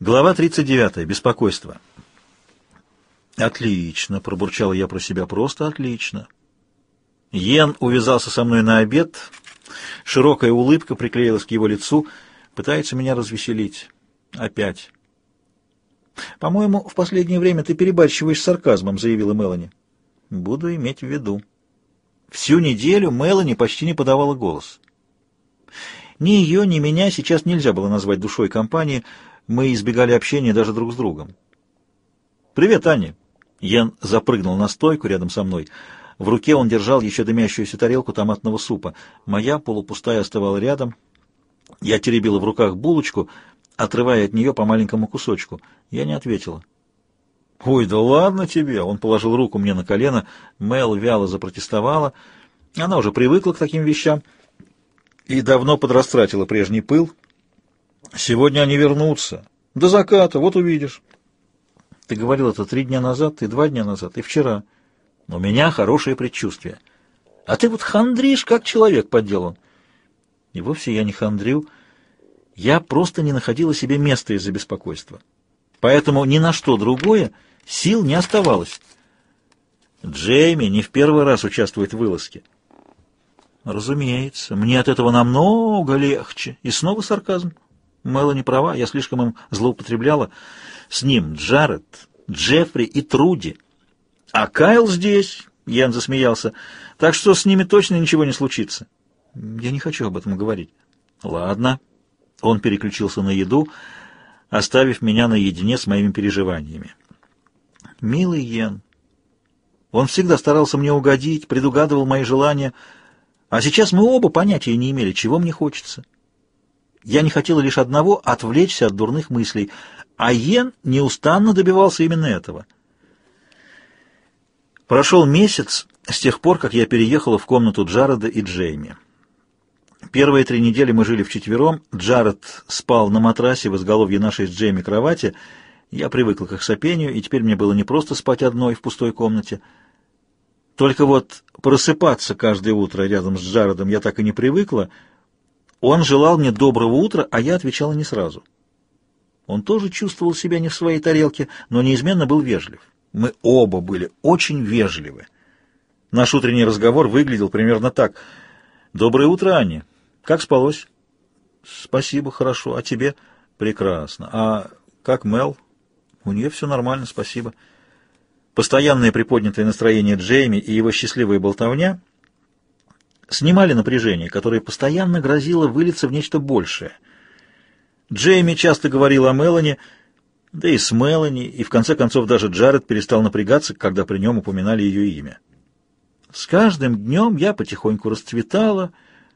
Глава 39. Беспокойство. «Отлично», — пробурчал я про себя, — «просто отлично». Йен увязался со мной на обед, широкая улыбка приклеилась к его лицу, пытается меня развеселить. Опять. «По-моему, в последнее время ты перебарщиваешь сарказмом», — заявила Мелани. «Буду иметь в виду». Всю неделю Мелани почти не подавала голос. Ни ее, ни меня сейчас нельзя было назвать душой компании — мы избегали общения даже друг с другом. «Привет, Аня!» Йен запрыгнул на стойку рядом со мной. В руке он держал еще дымящуюся тарелку томатного супа. Моя, полупустая, оставала рядом. Я теребила в руках булочку, отрывая от нее по маленькому кусочку. Я не ответила. «Ой, да ладно тебе!» Он положил руку мне на колено. Мел вяло запротестовала. Она уже привыкла к таким вещам и давно подрастратила прежний пыл. Сегодня они вернутся. До заката, вот увидишь. Ты говорил это три дня назад, и два дня назад, и вчера. У меня хорошее предчувствие. А ты вот хандришь, как человек подделан. И вовсе я не хандрю. Я просто не находила себе места из-за беспокойства. Поэтому ни на что другое сил не оставалось. Джейми не в первый раз участвует в вылазке. Разумеется, мне от этого намного легче. И снова сарказм. Мелани права, я слишком им злоупотребляла. С ним Джаред, Джеффри и Труди. А Кайл здесь, Ян засмеялся, так что с ними точно ничего не случится. Я не хочу об этом говорить. Ладно. Он переключился на еду, оставив меня наедине с моими переживаниями. Милый Йен. Он всегда старался мне угодить, предугадывал мои желания, а сейчас мы оба понятия не имели, чего мне хочется. Я не хотела лишь одного — отвлечься от дурных мыслей, а Йен неустанно добивался именно этого. Прошел месяц с тех пор, как я переехала в комнату Джареда и Джейми. Первые три недели мы жили вчетвером. Джаред спал на матрасе в изголовье нашей с Джейми кровати. Я привыкла к их сопению, и теперь мне было не просто спать одной в пустой комнате. Только вот просыпаться каждое утро рядом с Джаредом я так и не привыкла — он желал мне доброго утра, а я отвечала не сразу. Он тоже чувствовал себя не в своей тарелке, но неизменно был вежлив. Мы оба были очень вежливы. Наш утренний разговор выглядел примерно так. «Доброе утро, Аня. Как спалось?» «Спасибо, хорошо. А тебе?» «Прекрасно. А как Мел?» «У нее все нормально, спасибо». Постоянное приподнятое настроение Джейми и его счастливая болтовня снимали напряжение, которое постоянно грозило вылиться в нечто большее. Джейми часто говорил о Мелани, да и с Мелани, и в конце концов даже Джаред перестал напрягаться, когда при нем упоминали ее имя. С каждым днем я потихоньку расцветала,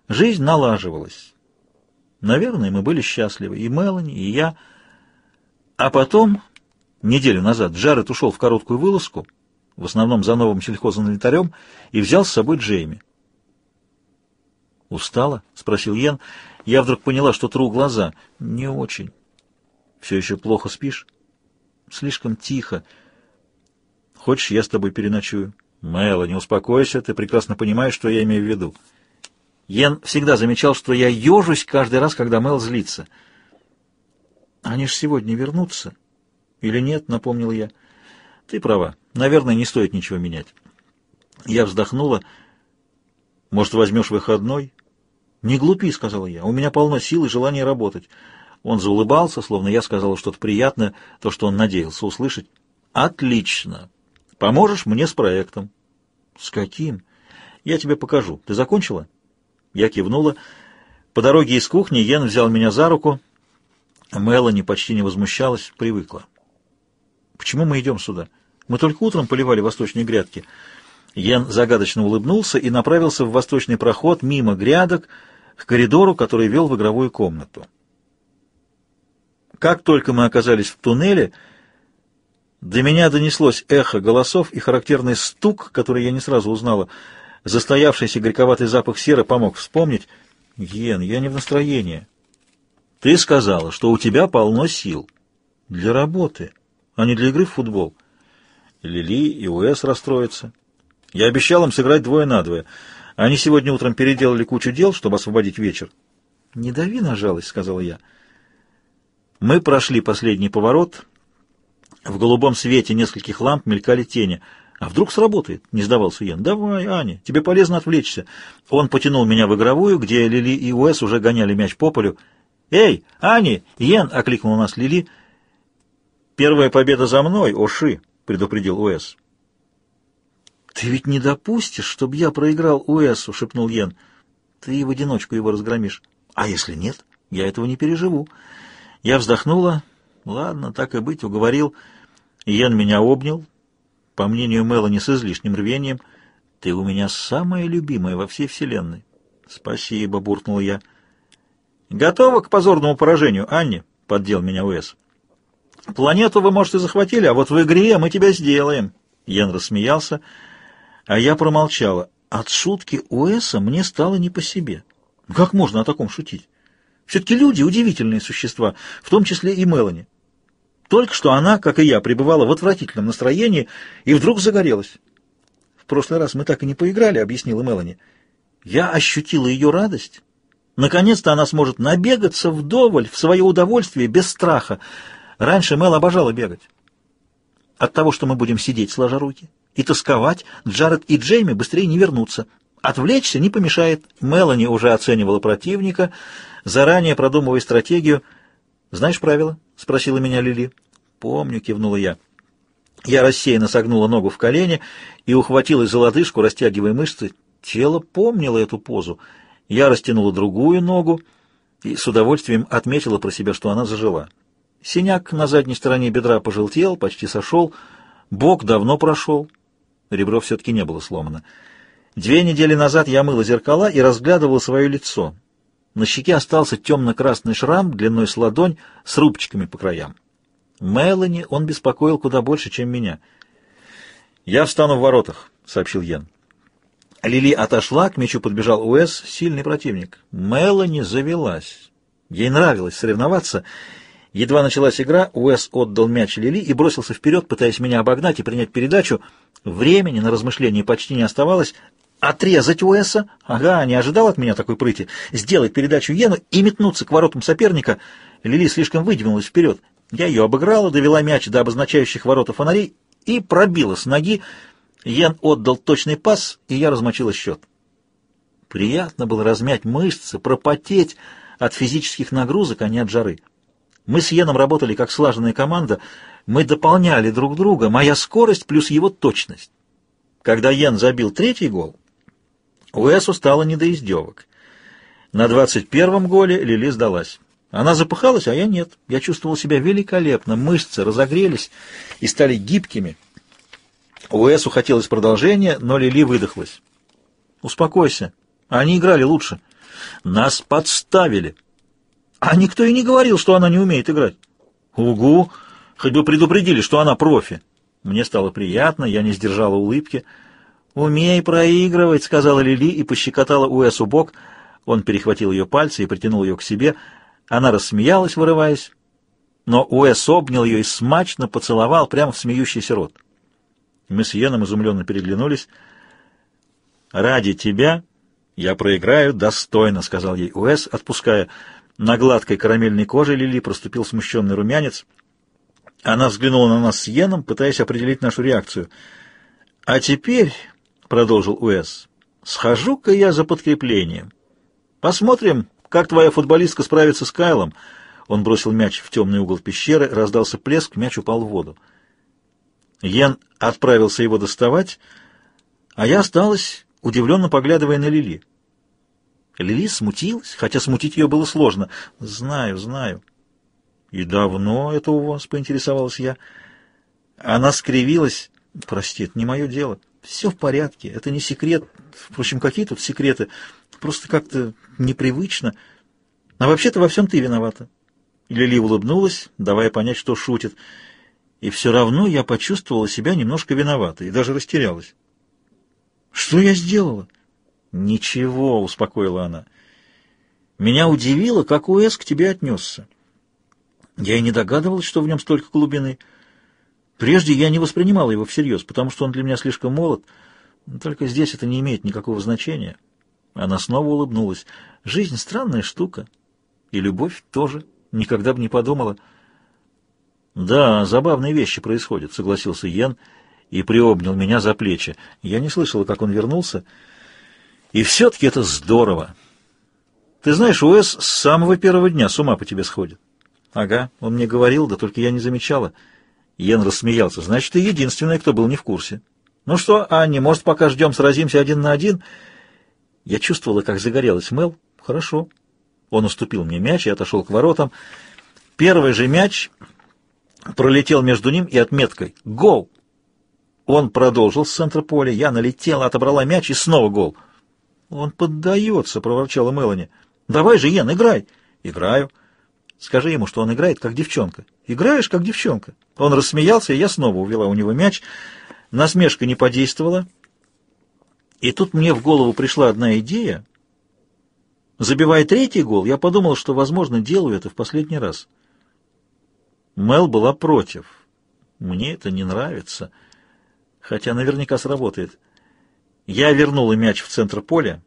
жизнь налаживалась. Наверное, мы были счастливы, и Мелани, и я. А потом, неделю назад, Джаред ушел в короткую вылазку, в основном за новым сельхозинвентарем, и взял с собой Джейми. «Устала?» — спросил Йен. Я вдруг поняла, что тру глаза. «Не очень». «Все еще плохо спишь?» «Слишком тихо. Хочешь, я с тобой переночую?» «Мэла, не успокойся, ты прекрасно понимаешь, что я имею в виду». Йен всегда замечал, что я ежусь каждый раз, когда Мэл злится. «Они ж сегодня вернутся?» «Или нет?» — напомнил я. «Ты права. Наверное, не стоит ничего менять». Я вздохнула. «Может, возьмешь выходной?» «Не глупи», — сказала я, — «у меня полно сил и желания работать». Он заулыбался, словно я сказала что-то приятное, то, что он надеялся услышать. «Отлично! Поможешь мне с проектом». «С каким?» «Я тебе покажу. Ты закончила?» Я кивнула. По дороге из кухни Йен взял меня за руку. Мелани почти не возмущалась, привыкла. «Почему мы идем сюда? Мы только утром поливали восточные грядки». Йен загадочно улыбнулся и направился в восточный проход мимо грядок, к коридору, который вел в игровую комнату. Как только мы оказались в туннеле, до меня донеслось эхо голосов и характерный стук, который я не сразу узнала. Застоявшийся горьковатый запах серы помог вспомнить. «Ген, я не в настроении. Ты сказала, что у тебя полно сил. Для работы, а не для игры в футбол. Лили и Уэс расстроятся. Я обещал им сыграть двое на двое. Они сегодня утром переделали кучу дел, чтобы освободить вечер. — Не дави на жалость, — сказал я. Мы прошли последний поворот. В голубом свете нескольких ламп мелькали тени. «А вдруг сработает?» — не сдавался Ян. «Давай, Аня, тебе полезно отвлечься». Он потянул меня в игровую, где Лили и Уэс уже гоняли мяч по полю. «Эй, Ани! Йен!» — окликнул нас Лили. «Первая победа за мной, Оши!» — предупредил Уэс. «Ты ведь не допустишь, чтобы я проиграл Уэсу!» — шепнул Йен. «Ты в одиночку его разгромишь. А если нет, я этого не переживу». Я вздохнула. «Ладно, так и быть, уговорил». Йен меня обнял. По мнению Мелани, с излишним рвением. «Ты у меня самая любимая во всей вселенной». «Спасибо», — буркнул я. «Готова к позорному поражению, Анни?» — поддел меня Уэс. «Планету вы, может, и захватили, а вот в игре мы тебя сделаем». Йен рассмеялся, а я промолчала. От шутки Уэса мне стало не по себе. Как можно о таком шутить? Все-таки люди — удивительные существа, в том числе и Мелани. Только что она, как и я, пребывала в отвратительном настроении и вдруг загорелась. «В прошлый раз мы так и не поиграли», — объяснила Мелани. «Я ощутила ее радость. Наконец-то она сможет набегаться вдоволь, в свое удовольствие, без страха. Раньше Мел обожала бегать. От того, что мы будем сидеть, сложа руки, и тосковать, Джаред и Джейми быстрее не вернутся. Отвлечься не помешает. Мелани уже оценивала противника, заранее продумывая стратегию. «Знаешь правила?» — спросила меня Лили. «Помню», — кивнула я. Я рассеянно согнула ногу в колени и ухватилась за лодыжку, растягивая мышцы. Тело помнило эту позу. Я растянула другую ногу и с удовольствием отметила про себя, что она зажила. Синяк на задней стороне бедра пожелтел, почти сошел, бок давно прошел. Ребро все-таки не было сломано. Две недели назад я мыла зеркала и разглядывала свое лицо. На щеке остался темно-красный шрам длиной с ладонь с рубчиками по краям. Мелани он беспокоил куда больше, чем меня. «Я встану в воротах», — сообщил Йен. Лили отошла, к мячу подбежал Уэс, сильный противник. Мелани завелась. Ей нравилось соревноваться. Едва началась игра, Уэс отдал мяч Лили и бросился вперед, пытаясь меня обогнать и принять передачу. Времени на размышления почти не оставалось. Отрезать Уэса? Ага, не ожидал от меня такой прыти. Сделать передачу Йену и метнуться к воротам соперника. Лили слишком выдвинулась вперед. Я ее обыграла, довела мяч до обозначающих ворота фонарей и пробила с ноги. Ян отдал точный пас, и я размочила счет. Приятно было размять мышцы, пропотеть от физических нагрузок, а не от жары. Мы с Йеном работали как слаженная команда, мы дополняли друг друга, моя скорость плюс его точность. Когда Йен забил третий гол, Уэсу стало не до издевок. На двадцать первом голе Лили сдалась. Она запыхалась, а я нет. Я чувствовал себя великолепно, мышцы разогрелись и стали гибкими. Уэсу хотелось продолжения, но Лили выдохлась. «Успокойся. Они играли лучше. Нас подставили. А никто и не говорил, что она не умеет играть. Угу, хоть бы предупредили, что она профи. Мне стало приятно, я не сдержала улыбки. «Умей проигрывать», — сказала Лили и пощекотала Уэсу бок. Он перехватил ее пальцы и притянул ее к себе. Она рассмеялась, вырываясь. Но Уэс обнял ее и смачно поцеловал прямо в смеющийся рот. Мы с Йеном изумленно переглянулись. «Ради тебя я проиграю достойно», — сказал ей Уэс, отпуская. На гладкой карамельной коже Лили проступил смущенный румянец. Она взглянула на нас с Йеном, пытаясь определить нашу реакцию. «А теперь», — продолжил Уэс, — «схожу-ка я за подкреплением. Посмотрим, как твоя футболистка справится с Кайлом». Он бросил мяч в темный угол пещеры, раздался плеск, мяч упал в воду. Йен отправился его доставать, а я осталась, удивленно поглядывая на Лили. Лили смутилась, хотя смутить ее было сложно. «Знаю, знаю». «И давно это у вас?» — поинтересовалась я. Она скривилась. «Прости, это не мое дело. Все в порядке, это не секрет. Впрочем, какие тут секреты? Просто как-то непривычно. А вообще-то во всем ты виновата». Лили улыбнулась, давая понять, что шутит и все равно я почувствовала себя немножко виноватой и даже растерялась. «Что я сделала?» «Ничего», — успокоила она. «Меня удивило, как Уэс к тебе отнесся. Я и не догадывалась, что в нем столько глубины. Прежде я не воспринимала его всерьез, потому что он для меня слишком молод. Только здесь это не имеет никакого значения». Она снова улыбнулась. «Жизнь — странная штука. И любовь тоже. Никогда бы не подумала». «Да, забавные вещи происходят», — согласился Йен и приобнял меня за плечи. Я не слышала, как он вернулся. «И все-таки это здорово. Ты знаешь, Уэс с самого первого дня с ума по тебе сходит». «Ага, он мне говорил, да только я не замечала». Йен рассмеялся. «Значит, ты единственная, кто был не в курсе». «Ну что, Анни, может, пока ждем, сразимся один на один?» Я чувствовала, как загорелась Мел. «Хорошо». Он уступил мне мяч и отошел к воротам. Первый же мяч пролетел между ним и отметкой «Гол!». Он продолжил с центра поля, я налетела, отобрала мяч и снова гол. «Он поддается», — проворчала Мелани. «Давай же, Йен, играй». «Играю». «Скажи ему, что он играет, как девчонка». «Играешь, как девчонка». Он рассмеялся, и я снова увела у него мяч. Насмешка не подействовала. И тут мне в голову пришла одна идея. Забивая третий гол, я подумал, что, возможно, делаю это в последний раз. Мел была против. Мне это не нравится, хотя наверняка сработает. Я вернула мяч в центр поля.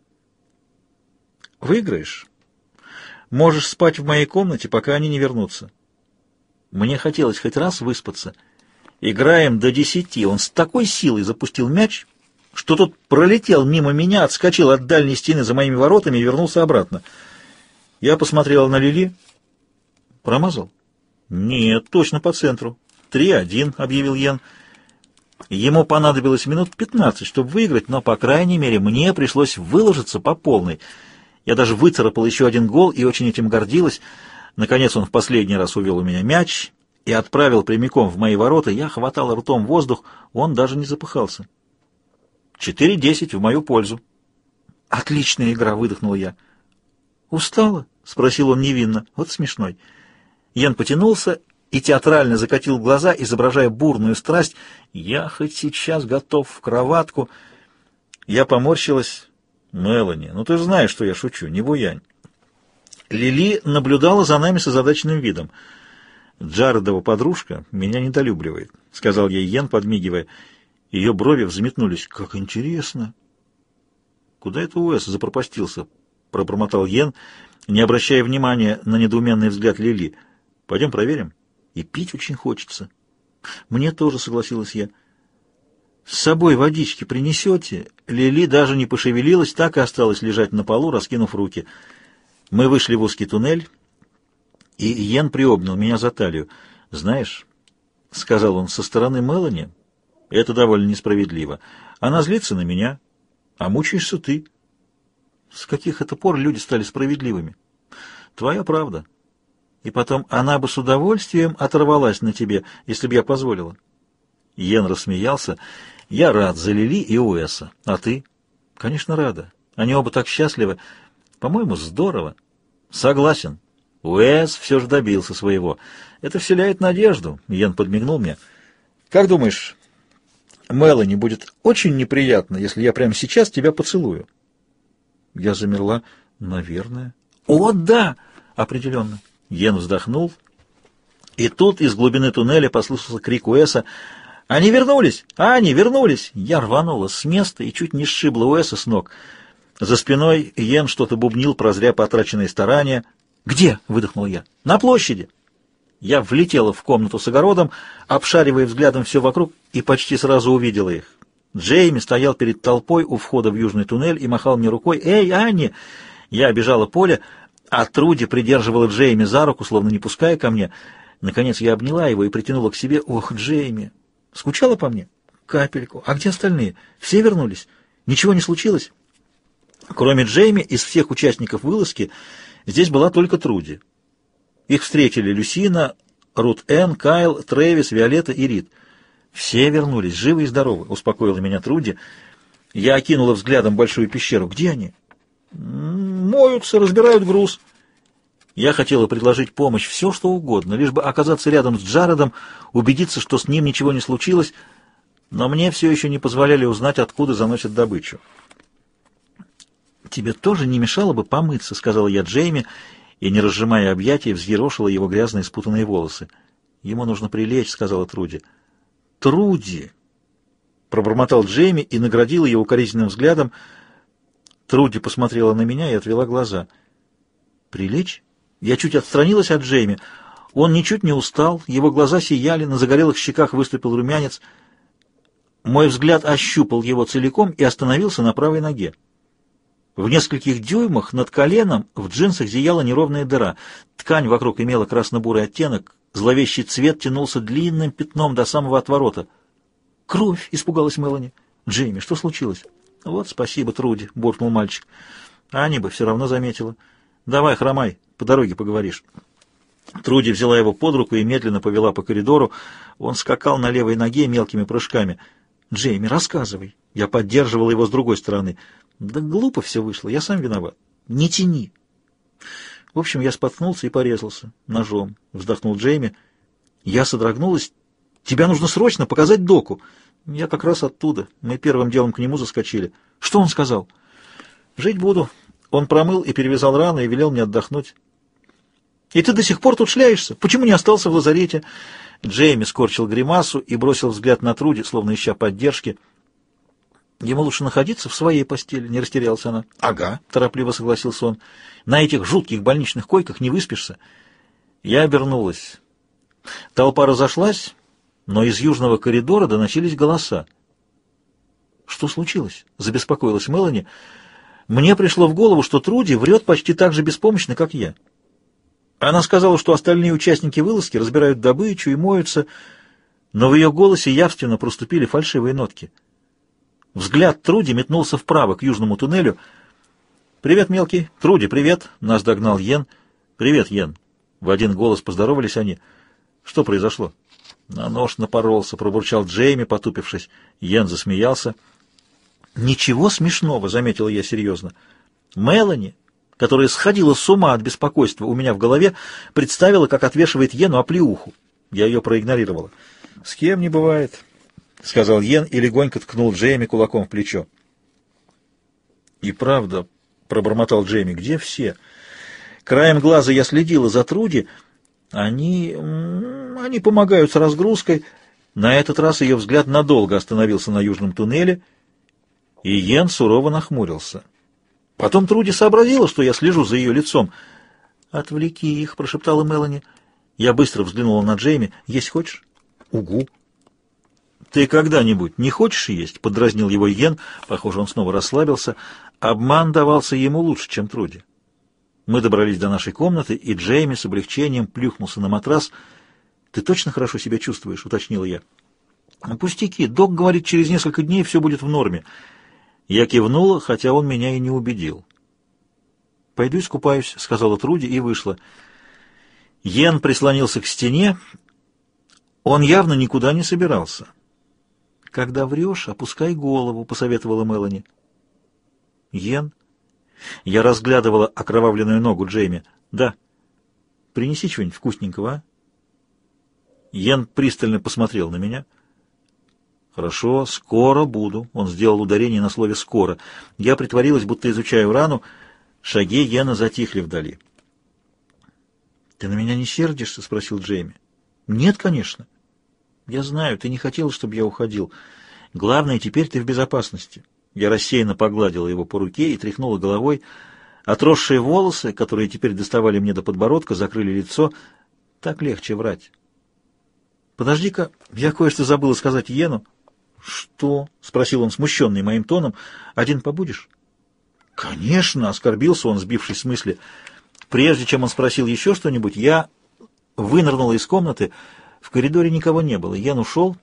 Выиграешь? Можешь спать в моей комнате, пока они не вернутся. Мне хотелось хоть раз выспаться. Играем до десяти. Он с такой силой запустил мяч, что тот пролетел мимо меня, отскочил от дальней стены за моими воротами и вернулся обратно. Я посмотрел на Лили. Промазал? Нет, точно по центру. «Три-один», — объявил Йен. Ему понадобилось минут пятнадцать, чтобы выиграть, но, по крайней мере, мне пришлось выложиться по полной. Я даже выцарапал еще один гол и очень этим гордилась. Наконец он в последний раз увел у меня мяч и отправил прямиком в мои ворота. Я хватал ртом воздух, он даже не запыхался. Четыре десять в мою пользу. «Отличная игра!» — выдохнул я. «Устала?» — спросил он невинно. «Вот смешной». Ян потянулся и театрально закатил глаза, изображая бурную страсть. «Я хоть сейчас готов в кроватку». Я поморщилась. «Мелани, ну ты же знаешь, что я шучу, не буянь». Лили наблюдала за нами с озадаченным видом. «Джаредова подружка меня недолюбливает», — сказал ей Йен, подмигивая. Ее брови взметнулись. «Как интересно!» «Куда это Уэс запропастился?» — пробормотал Йен, не обращая внимания на недоуменный взгляд Лили. «Пойдем проверим?» «И пить очень хочется». «Мне тоже», — согласилась я. «С собой водички принесете?» Лили даже не пошевелилась, так и осталась лежать на полу, раскинув руки. Мы вышли в узкий туннель, и Йен приобнял меня за талию. «Знаешь», — сказал он со стороны Мелани, — это довольно несправедливо. Она злится на меня, а мучаешься ты. С каких это пор люди стали справедливыми? Твоя правда. И потом она бы с удовольствием оторвалась на тебе, если бы я позволила. Йен рассмеялся. Я рад за Лили и Уэса. А ты? Конечно, рада. Они оба так счастливы. По-моему, здорово. Согласен. Уэс все же добился своего. Это вселяет надежду. Йен подмигнул мне. Как думаешь, Мелани, будет очень неприятно, если я прямо сейчас тебя поцелую. Я замерла. Наверное. О, да! Определенно. Йен вздохнул. И тут из глубины туннеля послышался крик Уэса. «Они вернулись! Они вернулись!» Я рванула с места и чуть не сшибла Уэса с ног. За спиной Йен что-то бубнил про зря потраченные старания. «Где?» — выдохнул я. «На площади!» Я влетела в комнату с огородом, обшаривая взглядом все вокруг, и почти сразу увидела их. Джейми стоял перед толпой у входа в южный туннель и махал мне рукой. «Эй, Анни!» Я обежала поле, а Труди придерживала Джейми за руку, словно не пуская ко мне. Наконец я обняла его и притянула к себе. «Ох, Джейми! Скучала по мне?» «Капельку. А где остальные? Все вернулись? Ничего не случилось?» Кроме Джейми, из всех участников вылазки здесь была только Труди. Их встретили Люсина, Рут Энн, Кайл, Трэвис, Виолетта и Рид. Все вернулись, живы и здоровы, успокоила меня Труди. Я окинула взглядом большую пещеру. Где они? Моются, разбирают груз. Я хотела предложить помощь, все что угодно, лишь бы оказаться рядом с Джаредом, убедиться, что с ним ничего не случилось, но мне все еще не позволяли узнать, откуда заносят добычу. «Тебе тоже не мешало бы помыться», — сказала я Джейми, и, не разжимая объятий, взъерошила его грязные спутанные волосы. «Ему нужно прилечь», — сказала Труди. «Труди!» — пробормотал Джейми и наградил ее укоризненным взглядом. Труди посмотрела на меня и отвела глаза. «Прилечь?» Я чуть отстранилась от Джейми. Он ничуть не устал, его глаза сияли, на загорелых щеках выступил румянец. Мой взгляд ощупал его целиком и остановился на правой ноге. В нескольких дюймах над коленом в джинсах зияла неровная дыра. Ткань вокруг имела красно-бурый оттенок, зловещий цвет тянулся длинным пятном до самого отворота. «Кровь!» — испугалась Мелани. «Джейми, что случилось?» «Вот спасибо, Труди», — буркнул мальчик. «Ани бы все равно заметила. Давай, хромай, по дороге поговоришь». Труди взяла его под руку и медленно повела по коридору. Он скакал на левой ноге мелкими прыжками. «Джейми, рассказывай». Я поддерживал его с другой стороны. Да глупо все вышло, я сам виноват. Не тяни. В общем, я споткнулся и порезался ножом, вздохнул Джейми. Я содрогнулась. Тебя нужно срочно показать доку. Я как раз оттуда. Мы первым делом к нему заскочили. Что он сказал? Жить буду. Он промыл и перевязал раны и велел мне отдохнуть. И ты до сих пор тут шляешься? Почему не остался в лазарете? Джейми скорчил гримасу и бросил взгляд на Труди, словно ища поддержки. Ему лучше находиться в своей постели, не растерялась она. Ага, торопливо согласился он. На этих жутких больничных койках не выспишься. Я обернулась. Толпа разошлась, но из южного коридора доносились голоса. Что случилось? Забеспокоилась Мелани. Мне пришло в голову, что Труди врет почти так же беспомощно, как я. Она сказала, что остальные участники вылазки разбирают добычу и моются, но в ее голосе явственно проступили фальшивые нотки — Взгляд Труди метнулся вправо, к южному туннелю. «Привет, мелкий!» «Труди, привет!» — нас догнал Йен. «Привет, Йен!» В один голос поздоровались они. «Что произошло?» «На нож напоролся», — пробурчал Джейми, потупившись. Йен засмеялся. «Ничего смешного», — заметила я серьезно. «Мелани, которая сходила с ума от беспокойства у меня в голове, представила, как отвешивает Йену оплеуху. Я ее проигнорировала. «С кем не бывает». — сказал Йен и легонько ткнул Джейми кулаком в плечо. «И правда», — пробормотал Джейми, — «где все?» Краем глаза я следила за Труди. Они... они помогают с разгрузкой. На этот раз ее взгляд надолго остановился на южном туннеле, и Йен сурово нахмурился. Потом Труди сообразила, что я слежу за ее лицом. «Отвлеки их», — прошептала Мелани. Я быстро взглянула на Джейми. «Есть хочешь?» «Угу». «Ты когда-нибудь не хочешь есть?» — подразнил его Йен. Похоже, он снова расслабился. Обман давался ему лучше, чем Труди. Мы добрались до нашей комнаты, и Джейми с облегчением плюхнулся на матрас. «Ты точно хорошо себя чувствуешь?» — уточнила я. «Пустяки. Док говорит, через несколько дней все будет в норме». Я кивнула, хотя он меня и не убедил. «Пойду искупаюсь», — сказала Труди и вышла. Йен прислонился к стене. Он явно никуда не собирался. «Когда врешь, опускай голову», — посоветовала Мелани. «Йен?» Я разглядывала окровавленную ногу Джейми. «Да». «Принеси чего-нибудь вкусненького, а?» Йен пристально посмотрел на меня. «Хорошо, скоро буду». Он сделал ударение на слове «скоро». Я притворилась, будто изучаю рану. Шаги Йена затихли вдали. «Ты на меня не сердишься?» — спросил Джейми. «Нет, конечно». «Я знаю, ты не хотел, чтобы я уходил. Главное, теперь ты в безопасности». Я рассеянно погладила его по руке и тряхнула головой. Отросшие волосы, которые теперь доставали мне до подбородка, закрыли лицо. Так легче врать. «Подожди-ка, я кое-что забыла сказать Йену». «Что?» — спросил он, смущенный моим тоном. «Один побудешь?» «Конечно!» — оскорбился он, сбившись с мысли. Прежде чем он спросил еще что-нибудь, я вынырнула из комнаты, — в коридоре никого не было. Ян ушел.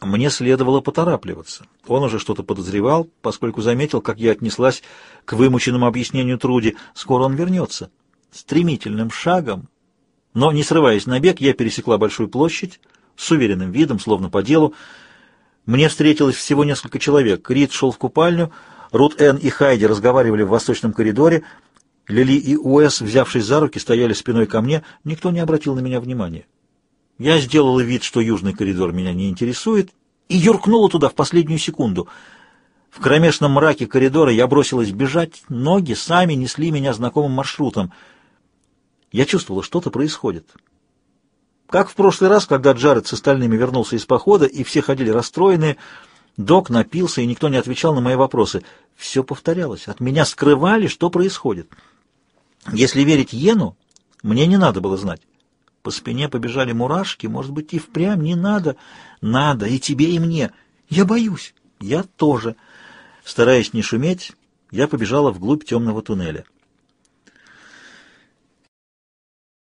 Мне следовало поторапливаться. Он уже что-то подозревал, поскольку заметил, как я отнеслась к вымученному объяснению Труди. Скоро он вернется. Стремительным шагом, но не срываясь на бег, я пересекла большую площадь с уверенным видом, словно по делу. Мне встретилось всего несколько человек. Рид шел в купальню, Рут Энн и Хайди разговаривали в восточном коридоре, Лили и Уэс, взявшись за руки, стояли спиной ко мне. Никто не обратил на меня внимания. Я сделала вид, что южный коридор меня не интересует, и юркнула туда в последнюю секунду. В кромешном мраке коридора я бросилась бежать, ноги сами несли меня знакомым маршрутом. Я чувствовала, что-то происходит. Как в прошлый раз, когда Джаред с остальными вернулся из похода, и все ходили расстроенные, док напился, и никто не отвечал на мои вопросы. Все повторялось. От меня скрывали, что происходит. Если верить Йену, мне не надо было знать. По спине побежали мурашки. Может быть, и впрямь не надо? Надо, и тебе, и мне. Я боюсь. Я тоже. Стараясь не шуметь, я побежала вглубь темного туннеля.